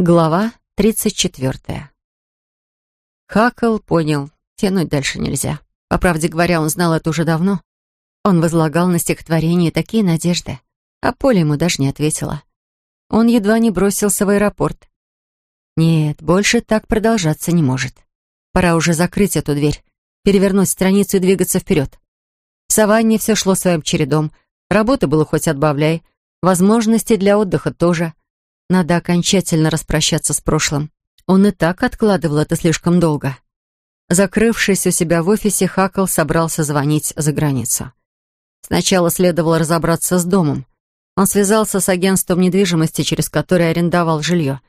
Глава 34. Хакл понял, тянуть дальше нельзя. По правде говоря, он знал это уже давно. Он возлагал на стихотворение такие надежды, а Поля ему даже не ответила. Он едва не бросился в аэропорт. Нет, больше так продолжаться не может. Пора уже закрыть эту дверь, перевернуть страницу и двигаться вперед. В саванне все шло своим чередом. Работы было хоть отбавляй, возможностей для отдыха тоже — надо окончательно распрощаться с прошлым. Он и так откладывал это слишком долго. Закрывшись у себя в офисе, Хакл собрался звонить за границу. Сначала следовало разобраться с домом. Он связался с агентством недвижимости, через которое арендовал жилье.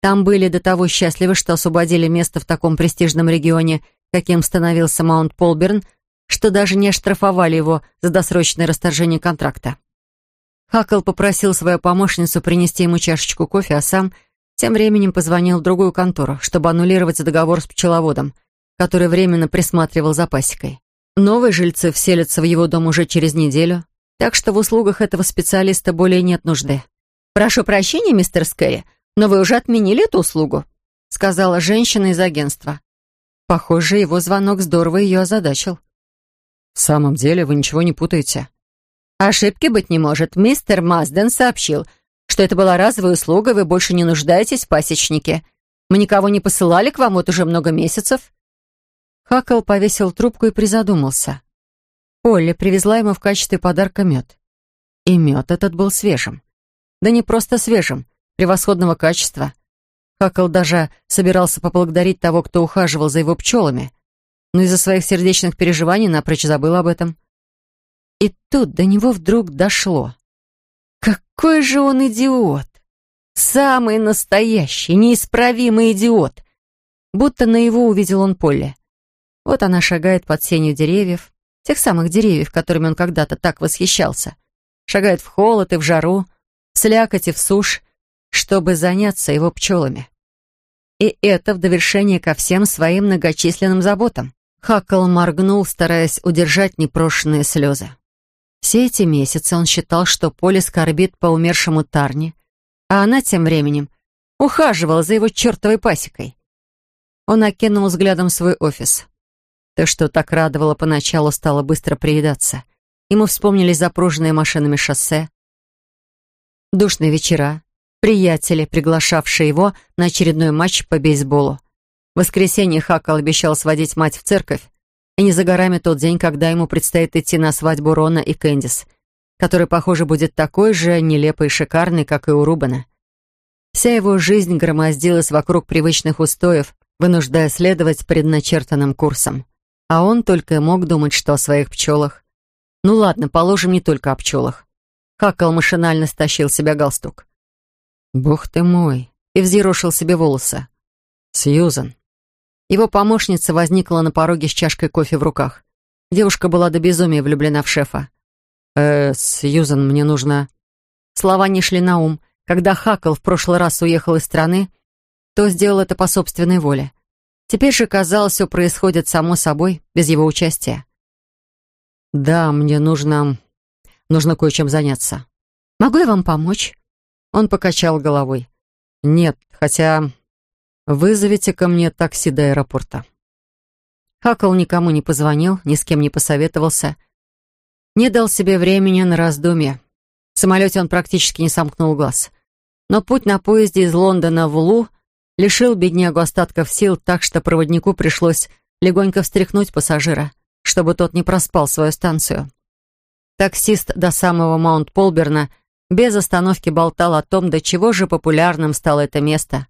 Там были до того счастливы, что освободили место в таком престижном регионе, каким становился Маунт Полберн, что даже не оштрафовали его за досрочное расторжение контракта. Хакл попросил свою помощницу принести ему чашечку кофе, а сам тем временем позвонил в другую контору, чтобы аннулировать договор с пчеловодом, который временно присматривал за пасекой. Новые жильцы вселятся в его дом уже через неделю, так что в услугах этого специалиста более нет нужды. «Прошу прощения, мистер Скэри, но вы уже отменили эту услугу», сказала женщина из агентства. Похоже, его звонок здорово ее озадачил. «В самом деле вы ничего не путаете?» Ошибки быть не может. Мистер Мазден сообщил, что это была разовая услуга, вы больше не нуждаетесь в пасечнике. Мы никого не посылали к вам вот уже много месяцев. Хакл повесил трубку и призадумался. Полли привезла ему в качестве подарка мед. И мед этот был свежим. Да не просто свежим, превосходного качества. Хакл даже собирался поблагодарить того, кто ухаживал за его пчелами, но из-за своих сердечных переживаний напрочь забыл об этом. И тут до него вдруг дошло. Какой же он идиот! Самый настоящий, неисправимый идиот! Будто на его увидел он поле. Вот она шагает под сенью деревьев, тех самых деревьев, которыми он когда-то так восхищался. Шагает в холод и в жару, в слякоть и в сушь, чтобы заняться его пчелами. И это в довершение ко всем своим многочисленным заботам. Хакл моргнул, стараясь удержать непрошенные слезы. Все эти месяцы он считал, что Поле скорбит по умершему Тарне, а она тем временем ухаживала за его чертовой пасекой. Он окинул взглядом свой офис. То, что так радовало поначалу, стало быстро приедаться. Ему вспомнились запруженные машинами шоссе, душные вечера, приятели, приглашавшие его на очередной матч по бейсболу. В воскресенье Хакал обещал сводить мать в церковь, и не за горами тот день, когда ему предстоит идти на свадьбу Рона и Кэндис, который, похоже, будет такой же нелепый и шикарный, как и у Рубана. Вся его жизнь громоздилась вокруг привычных устоев, вынуждая следовать предначертанным курсам. А он только и мог думать, что о своих пчелах. Ну ладно, положим не только о пчелах. Хакал машинально стащил себя галстук. «Бог ты мой!» и взъерошил себе волосы. «Сьюзан, его помощница возникла на пороге с чашкой кофе в руках. Девушка была до безумия влюблена в шефа. «Э, Сьюзан, мне нужно...» Слова не шли на ум. Когда Хакл в прошлый раз уехал из страны, то сделал это по собственной воле. Теперь же, казалось, все происходит само собой, без его участия. «Да, мне нужно... нужно кое-чем заняться». «Могу я вам помочь?» Он покачал головой. «Нет, хотя «Вызовите ко мне такси до аэропорта». Хакл никому не позвонил, ни с кем не посоветовался. Не дал себе времени на раздумье. В самолете он практически не сомкнул глаз. Но путь на поезде из Лондона в Лу лишил беднягу остатков сил, так что проводнику пришлось легонько встряхнуть пассажира, чтобы тот не проспал свою станцию. Таксист до самого Маунт-Полберна без остановки болтал о том, до чего же популярным стало это место —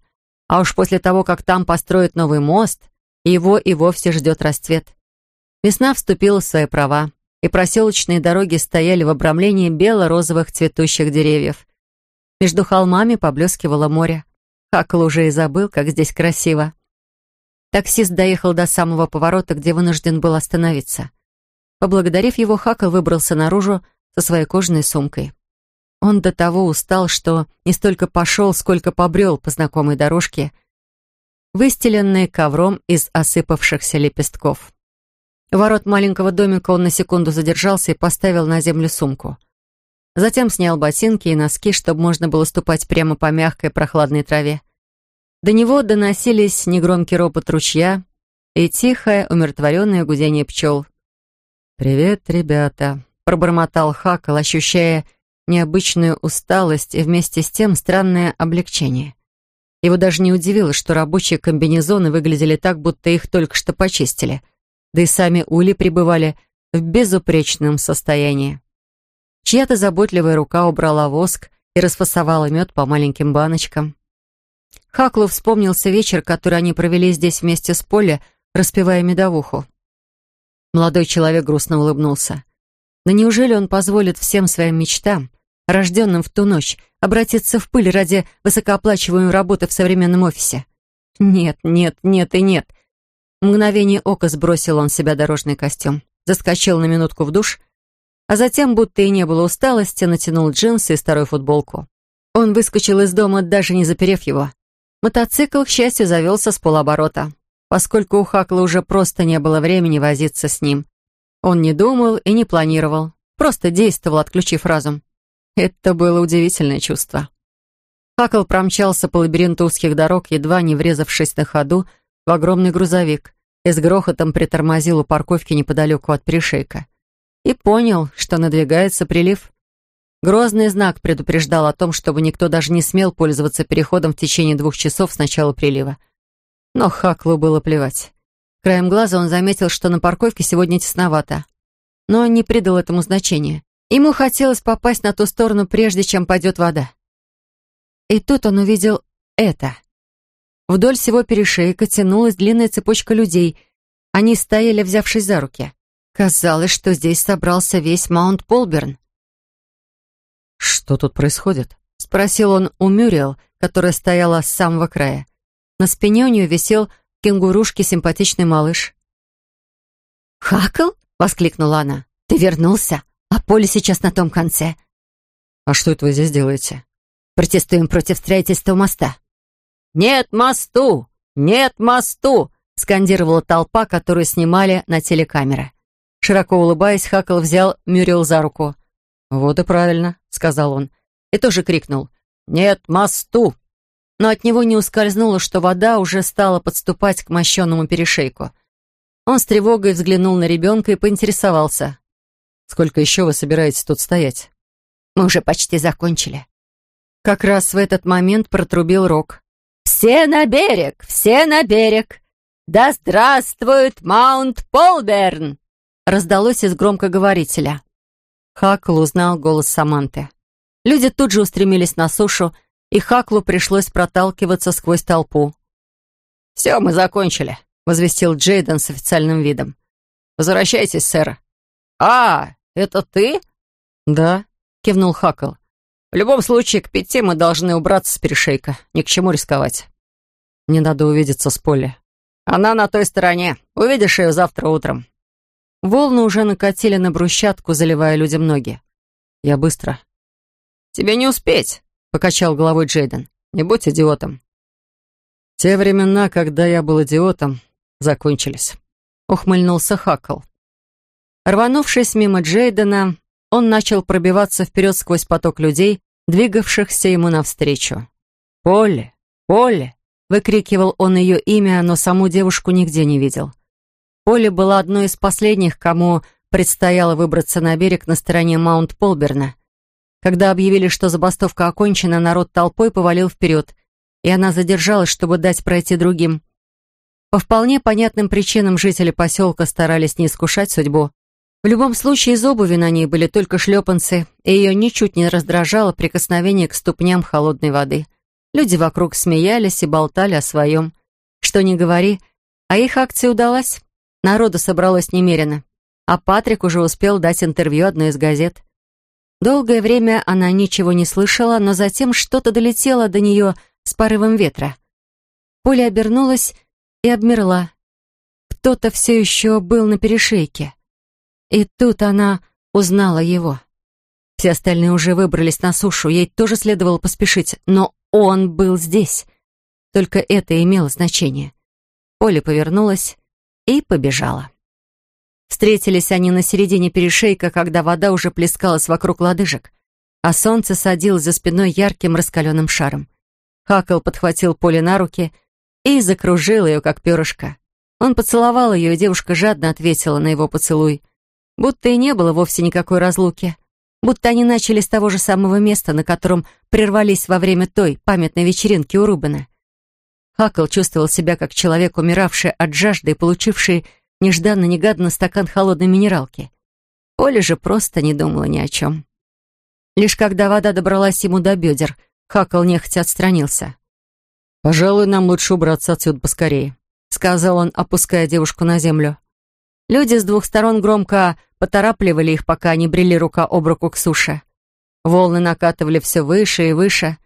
а уж после того, как там построят новый мост, его и вовсе ждет расцвет. Весна вступила в свои права, и проселочные дороги стояли в обрамлении бело-розовых цветущих деревьев. Между холмами поблескивало море. Хакл уже и забыл, как здесь красиво. Таксист доехал до самого поворота, где вынужден был остановиться. Поблагодарив его, Хакл выбрался наружу со своей кожаной сумкой. Он до того устал, что не столько пошел, сколько побрел по знакомой дорожке, выстеленной ковром из осыпавшихся лепестков. У ворот маленького домика он на секунду задержался и поставил на землю сумку. Затем снял ботинки и носки, чтобы можно было ступать прямо по мягкой прохладной траве. До него доносились негромкий ропот ручья и тихое, умиротворенное гудение пчел. «Привет, ребята», — пробормотал Хакл, ощущая необычную усталость и вместе с тем странное облегчение. Его даже не удивило, что рабочие комбинезоны выглядели так, будто их только что почистили, да и сами ули пребывали в безупречном состоянии. Чья-то заботливая рука убрала воск и расфасовала мед по маленьким баночкам. Хаклу вспомнился вечер, который они провели здесь вместе с Поле, распевая медовуху. Молодой человек грустно улыбнулся. Да неужели он позволит всем своим мечтам, рожденным в ту ночь, обратиться в пыль ради высокооплачиваемой работы в современном офисе? Нет, нет, нет и нет. В мгновение ока сбросил он с себя дорожный костюм, заскочил на минутку в душ, а затем, будто и не было усталости, натянул джинсы и старую футболку. Он выскочил из дома, даже не заперев его. Мотоцикл, к счастью, завелся с полоборота, поскольку у Хакла уже просто не было времени возиться с ним. Он не думал и не планировал, просто действовал, отключив разум. Это было удивительное чувство. Хакл промчался по лабиринту узких дорог, едва не врезавшись на ходу в огромный грузовик и с грохотом притормозил у парковки неподалеку от перешейка. И понял, что надвигается прилив. Грозный знак предупреждал о том, чтобы никто даже не смел пользоваться переходом в течение двух часов с начала прилива. Но Хаклу было плевать. Краем глаза он заметил, что на парковке сегодня тесновато. Но он не придал этому значения. Ему хотелось попасть на ту сторону, прежде чем пойдет вода. И тут он увидел это. Вдоль всего перешейка тянулась длинная цепочка людей. Они стояли, взявшись за руки. Казалось, что здесь собрался весь Маунт Полберн. «Что тут происходит?» — спросил он у Мюриэл, которая стояла с самого края. На спине у нее висел кенгурушке симпатичный малыш. «Хакл?» — воскликнула она. «Ты вернулся, а поле сейчас на том конце». «А что это вы здесь делаете?» «Протестуем против строительства моста». «Нет мосту! Нет мосту!» — скандировала толпа, которую снимали на телекамеры. Широко улыбаясь, Хакл взял Мюрил за руку. «Вот и правильно», — сказал он. И тоже крикнул «Нет мосту!» Но от него не ускользнуло, что вода уже стала подступать к мощенному перешейку. Он с тревогой взглянул на ребенка и поинтересовался. «Сколько еще вы собираетесь тут стоять?» «Мы уже почти закончили». Как раз в этот момент протрубил Рок. «Все на берег! Все на берег! Да здравствует Маунт Полберн!» раздалось из громкоговорителя. Хакл узнал голос Саманты. Люди тут же устремились на сушу, и Хаклу пришлось проталкиваться сквозь толпу. «Все, мы закончили», — возвестил Джейден с официальным видом. «Возвращайтесь, сэр». «А, это ты?» «Да», — кивнул Хакл. «В любом случае, к пяти мы должны убраться с перешейка. Ни к чему рисковать». «Мне надо увидеться с Полли». «Она на той стороне. Увидишь ее завтра утром». Волны уже накатили на брусчатку, заливая людям ноги. «Я быстро». «Тебе не успеть», — покачал головой Джейден. «Не будь идиотом». «Те времена, когда я был идиотом, закончились», — ухмыльнулся Хакл. Рванувшись мимо Джейдена, он начал пробиваться вперед сквозь поток людей, двигавшихся ему навстречу. «Полли! Полли!» — выкрикивал он ее имя, но саму девушку нигде не видел. Полли была одной из последних, кому предстояло выбраться на берег на стороне Маунт-Полберна. Когда объявили, что забастовка окончена, народ толпой повалил вперед, и она задержалась, чтобы дать пройти другим. По вполне понятным причинам жители поселка старались не искушать судьбу. В любом случае, из обуви на ней были только шлепанцы, и ее ничуть не раздражало прикосновение к ступням холодной воды. Люди вокруг смеялись и болтали о своем. Что ни говори, а их акция удалась. Народу собралось немерено, а Патрик уже успел дать интервью одной из газет. Долгое время она ничего не слышала, но затем что-то долетело до нее с порывом ветра. Поля обернулась и обмерла. Кто-то все еще был на перешейке. И тут она узнала его. Все остальные уже выбрались на сушу, ей тоже следовало поспешить, но он был здесь. Только это имело значение. Поля повернулась и побежала. Встретились они на середине перешейка, когда вода уже плескалась вокруг лодыжек, а солнце садилось за спиной ярким раскаленным шаром. Хакл подхватил Поле на руки и закружил ее, как перышко. Он поцеловал ее, и девушка жадно ответила на его поцелуй. Будто и не было вовсе никакой разлуки. Будто они начали с того же самого места, на котором прервались во время той памятной вечеринки у Рубена. Хакл чувствовал себя как человек, умиравший от жажды и получивший нежданно-негаданно стакан холодной минералки. Оля же просто не думала ни о чем. Лишь когда вода добралась ему до бедер, Хакл нехотя отстранился. «Пожалуй, нам лучше убраться отсюда поскорее», — сказал он, опуская девушку на землю. Люди с двух сторон громко поторапливали их, пока они брели рука об руку к суше. Волны накатывали все выше и выше,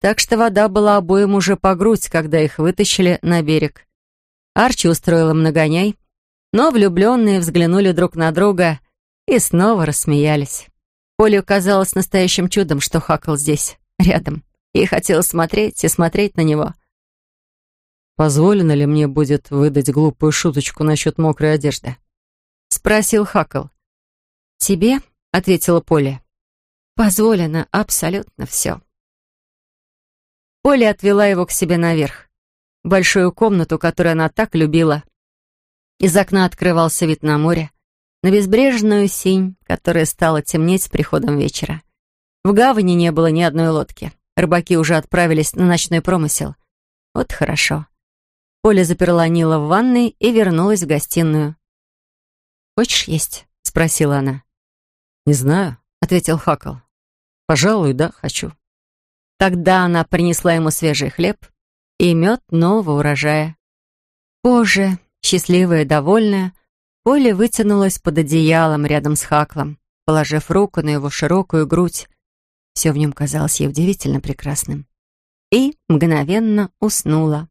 так что вода была обоим уже по грудь, когда их вытащили на берег. Арчи устроила многоняй, но влюбленные взглянули друг на друга и снова рассмеялись. Полю казалось настоящим чудом, что Хакл здесь, рядом. И хотела смотреть и смотреть на него. «Позволено ли мне будет выдать глупую шуточку насчет мокрой одежды?» — спросил Хакл. «Тебе?» — ответила Поля. «Позволено абсолютно все». Поля отвела его к себе наверх, в большую комнату, которую она так любила. Из окна открывался вид на море, на безбрежную синь, которая стала темнеть с приходом вечера. В гавани не было ни одной лодки. Рыбаки уже отправились на ночной промысел. Вот хорошо. Поля заперла Нила в ванной и вернулась в гостиную. «Хочешь есть?» — спросила она. «Не знаю», — ответил Хакл. «Пожалуй, да, хочу». Тогда она принесла ему свежий хлеб и мед нового урожая. Позже, счастливая довольная, Поля вытянулась под одеялом рядом с Хаклом, положив руку на его широкую грудь. Все в нем казалось ей удивительно прекрасным. И мгновенно уснула.